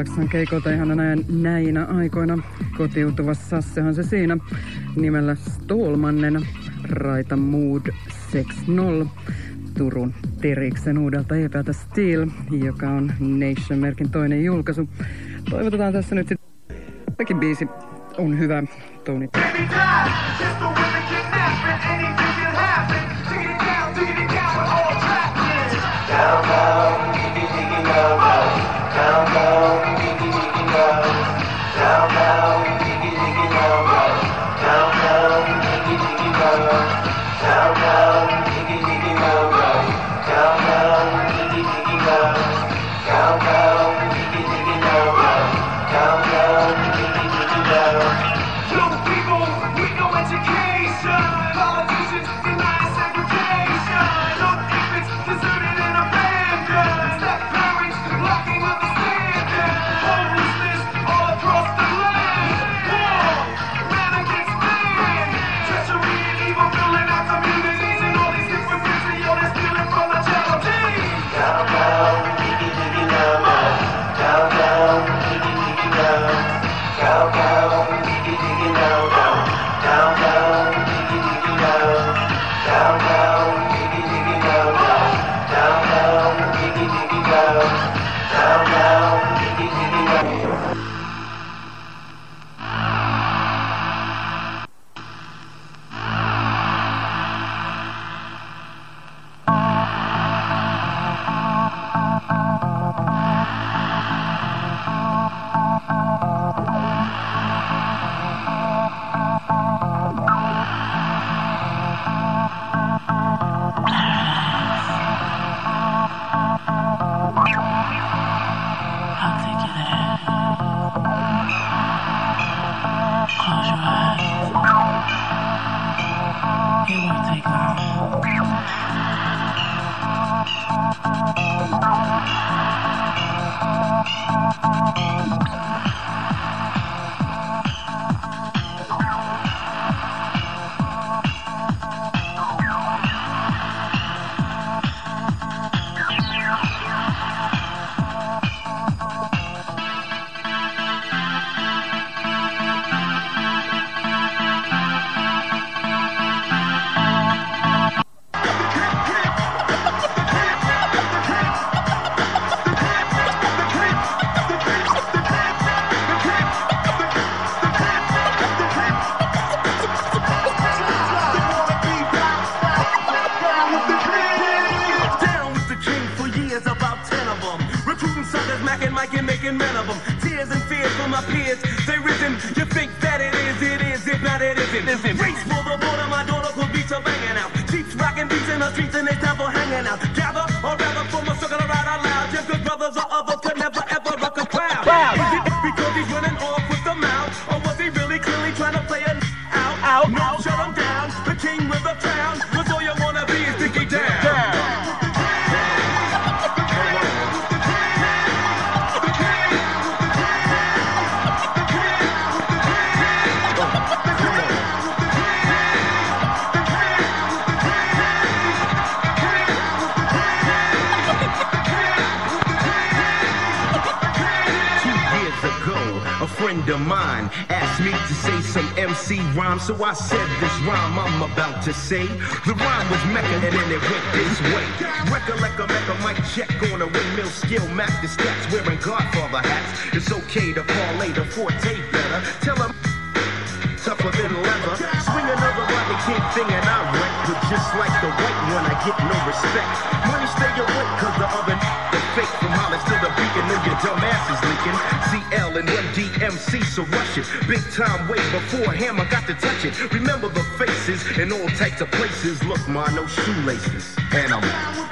Saksan keikolta ihan näin, näinä aikoina. Kotiutuva Sassehan se siinä nimellä Stolmannen Raita Mood 60. Turun Teriksen uudelta epätä Steel, joka on Nation-merkin toinen julkaisu. Toivotetaan tässä nyt sitten. Biisi on hyvä, Tony. Oh, Down, down, diggy, diggy, down, down, down, diggy, diggy, down. Mac the steps wearing Godfather hats. It's okay to fall later, forte better. Tell them tougher than leather. Swing another Rodney King thing and I wreck. But just like the white one, I get no respect. Money stay awake, cause the other the fake from Hollis to the beacon, and your dumb ass is leaking. CL and MDMC, so rush it. Big time way before him, I got to touch it. Remember the faces in all types of places. Look, ma, no shoelaces. And I'm out.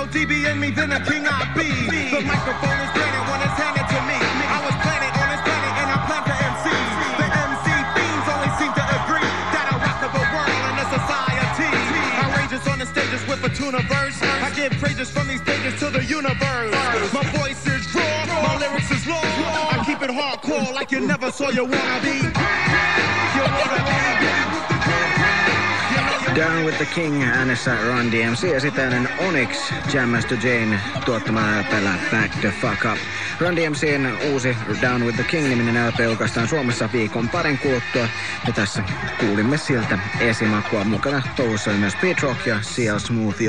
G-O-D be in me, then a king I be. The microphone is granted when it's handed to me. I was planted on this planet and I plan to MC. The MC fiends always seem to agree that I rock the world and the society. Outrageous on the stages with a tuna verse. I give praises from these pages to the universe. My voice is raw, my lyrics is law. I keep it hardcore like you never saw your wannabe. Down with the King äänessä Run DMC ja sitten ennen Onyx Jam to Jane tuottamana LPllä Back the Fuck Up. Run DMCn uusi Down with the King-niminen LP julkaistaan Suomessa viikon parin kuluttua. Ja tässä kuulimme siltä esimakua mukana touhussa myös Beat Rock ja CL Smooth,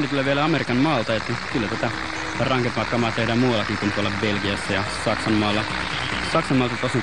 Bändi tulee vielä Amerikan maalta, että kyllä tätä rankempaa kamaa tehdään muuallakin kuin tuolla Belgiassa ja Saksan maalla. Saksan maalta tosin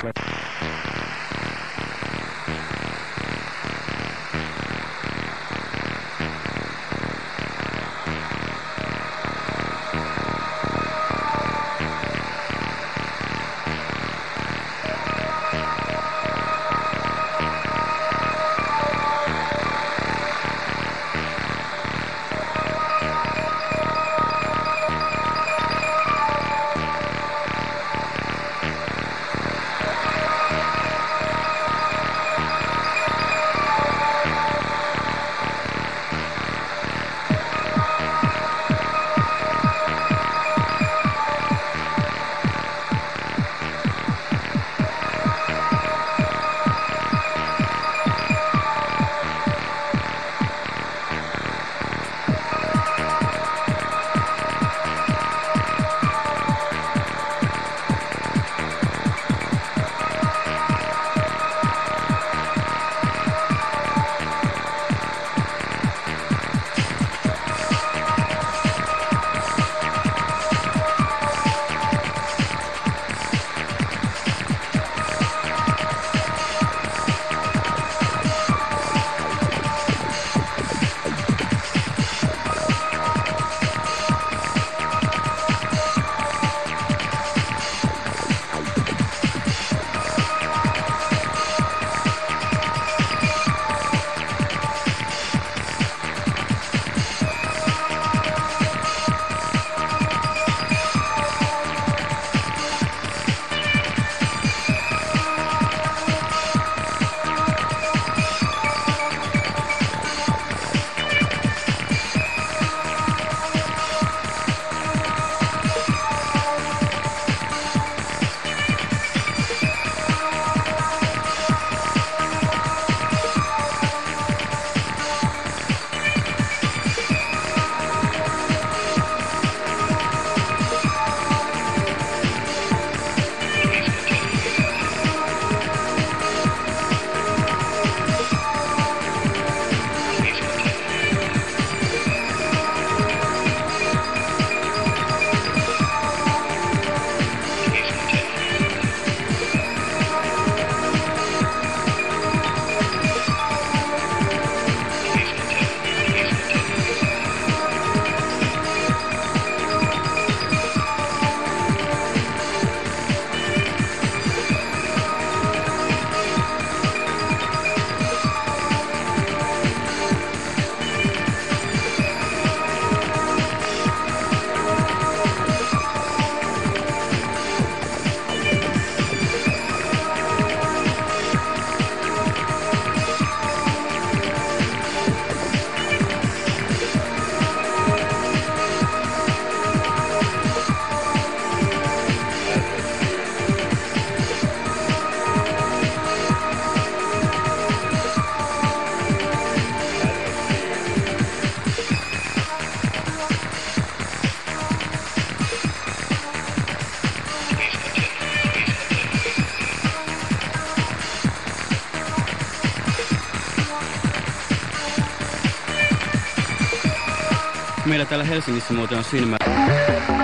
Helsingin Helsingin Helsingin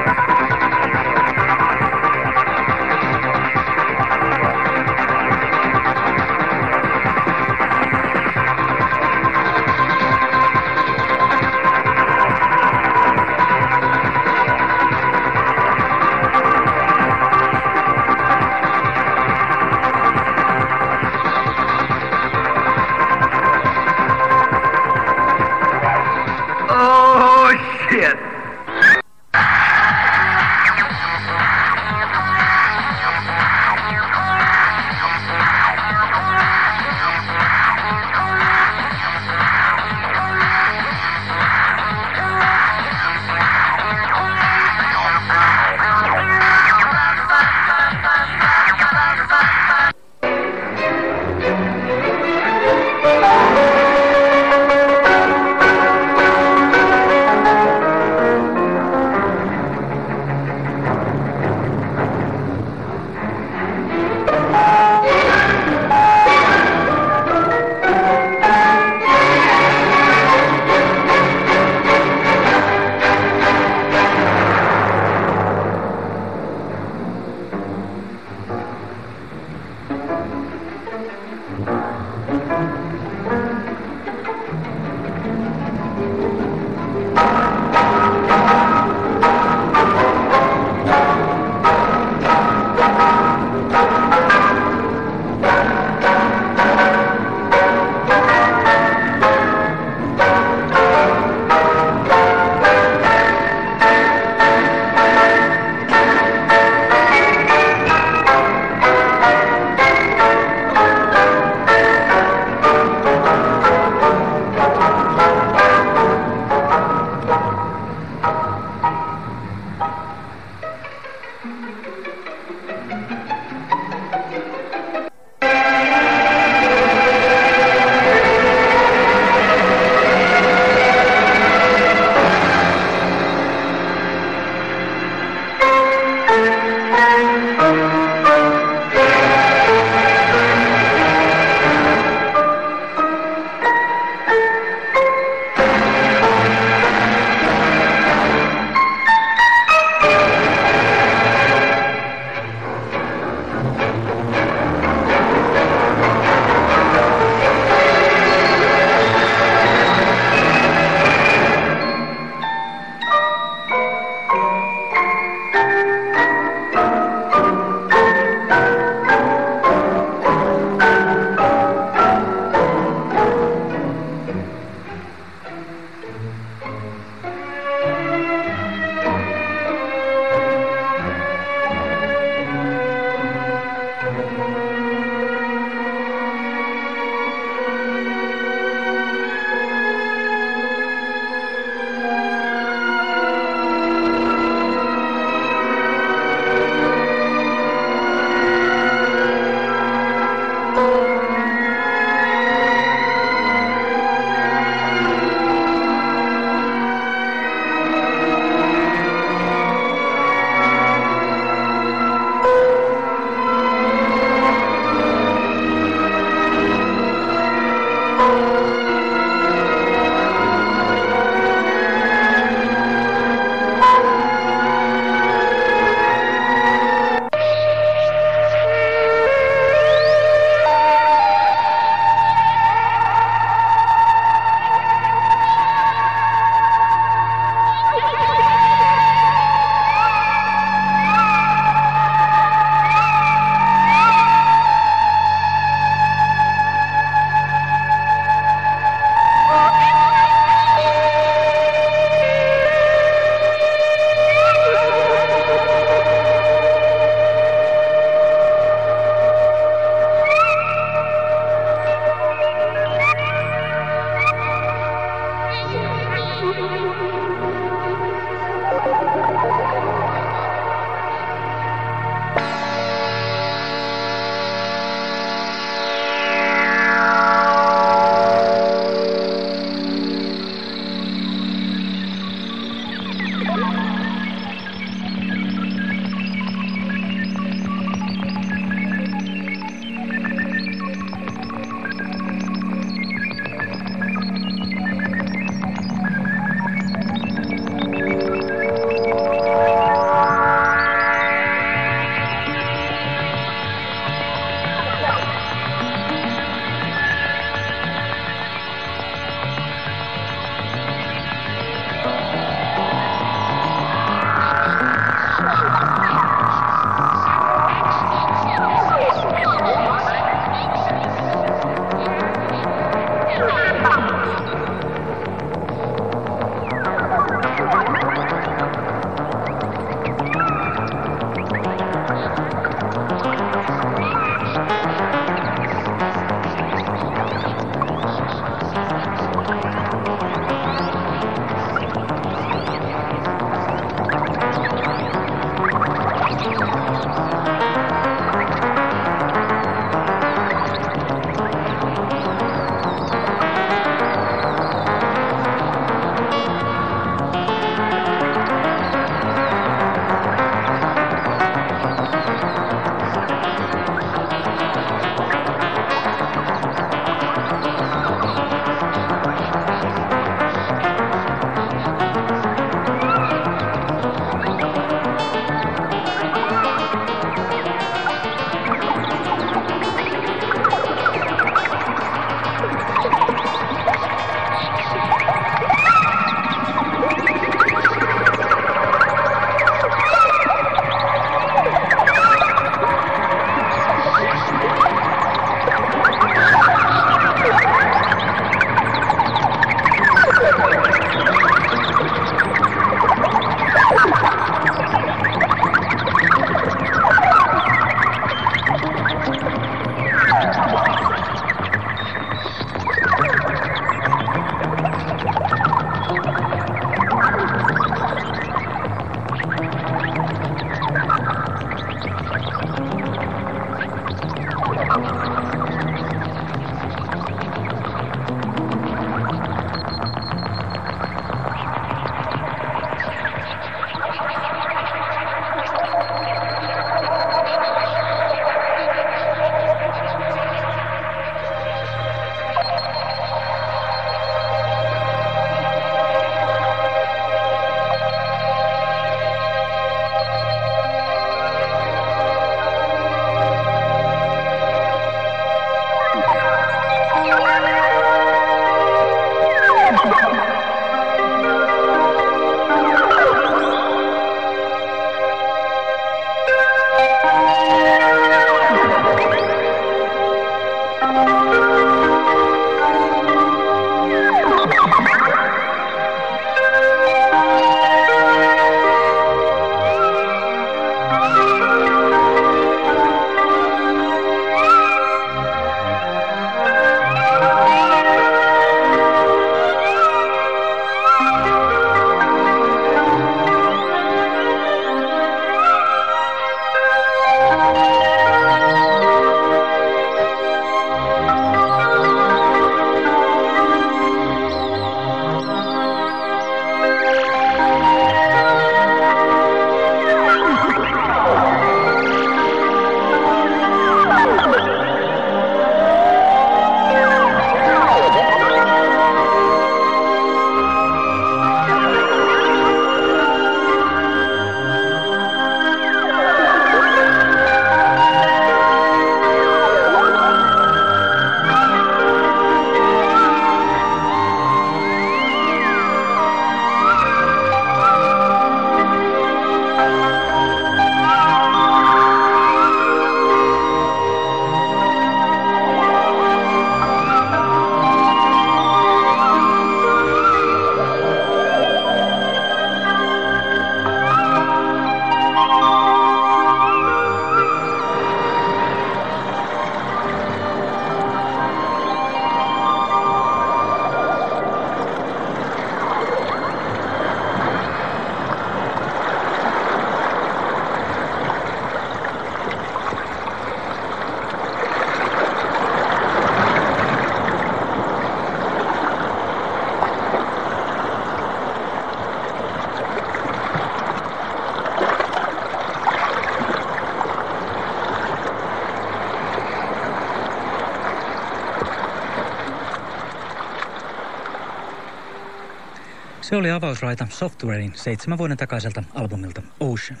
Se oli avausraita Softwarein seitsemän vuoden takaiselta albumilta Ocean.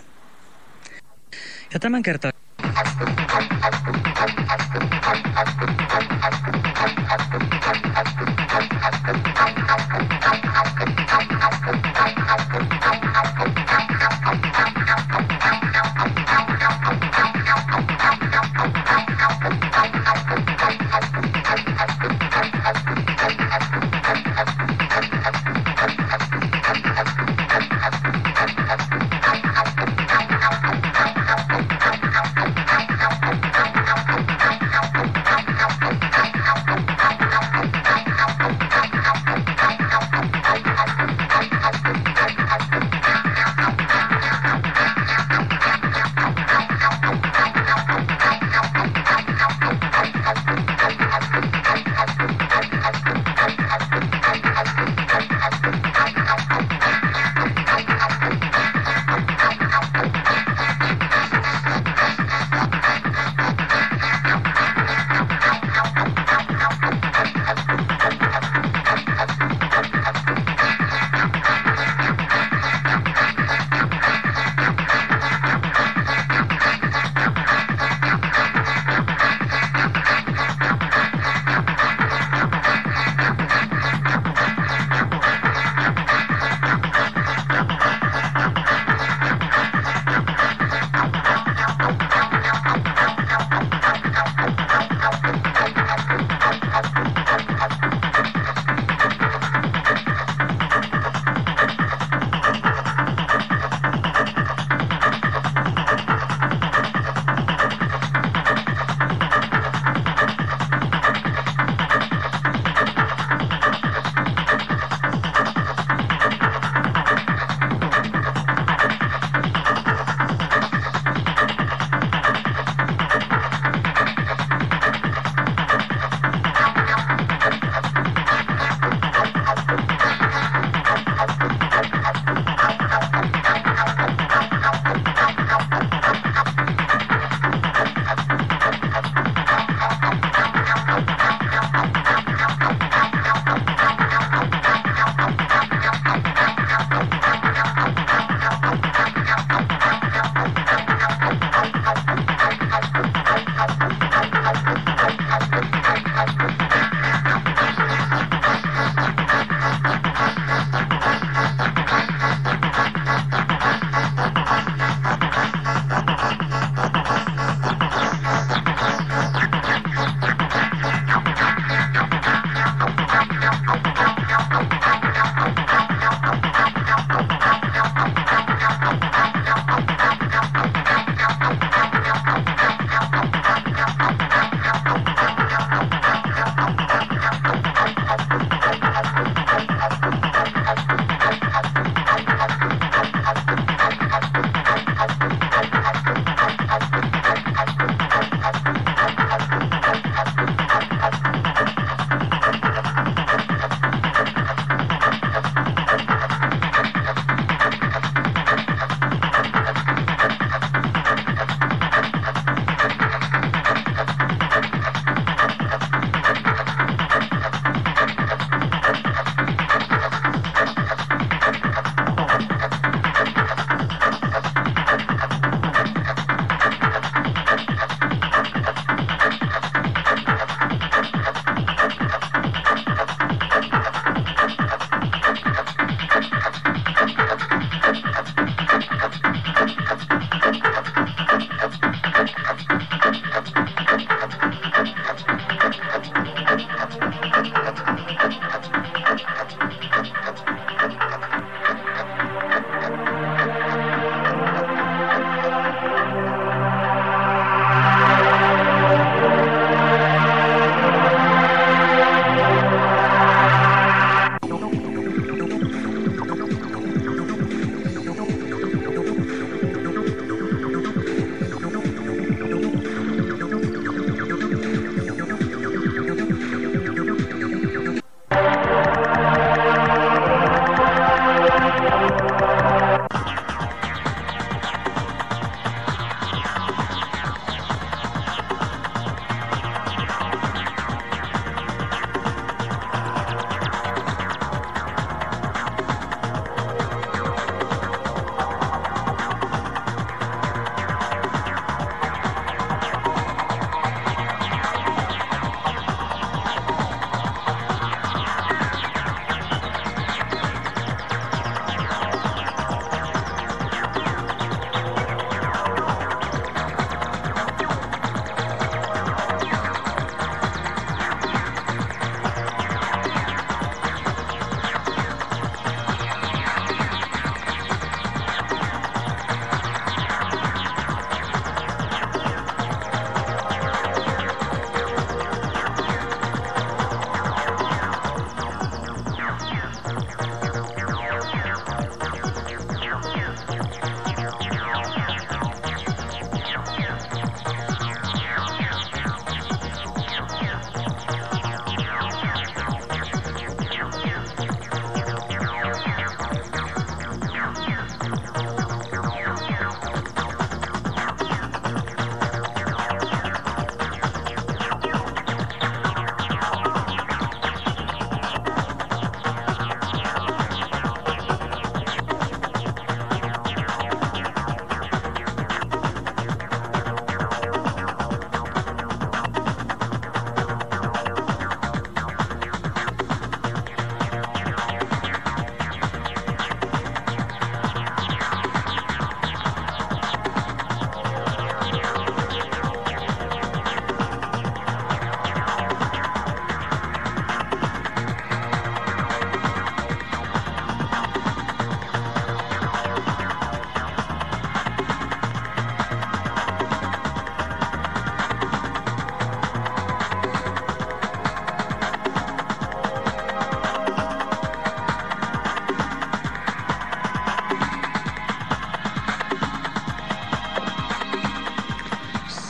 Ja tämän kertaa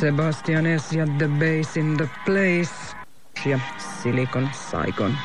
Sebastian S. ja The Bass in the Place. Ja Silicon Saikon.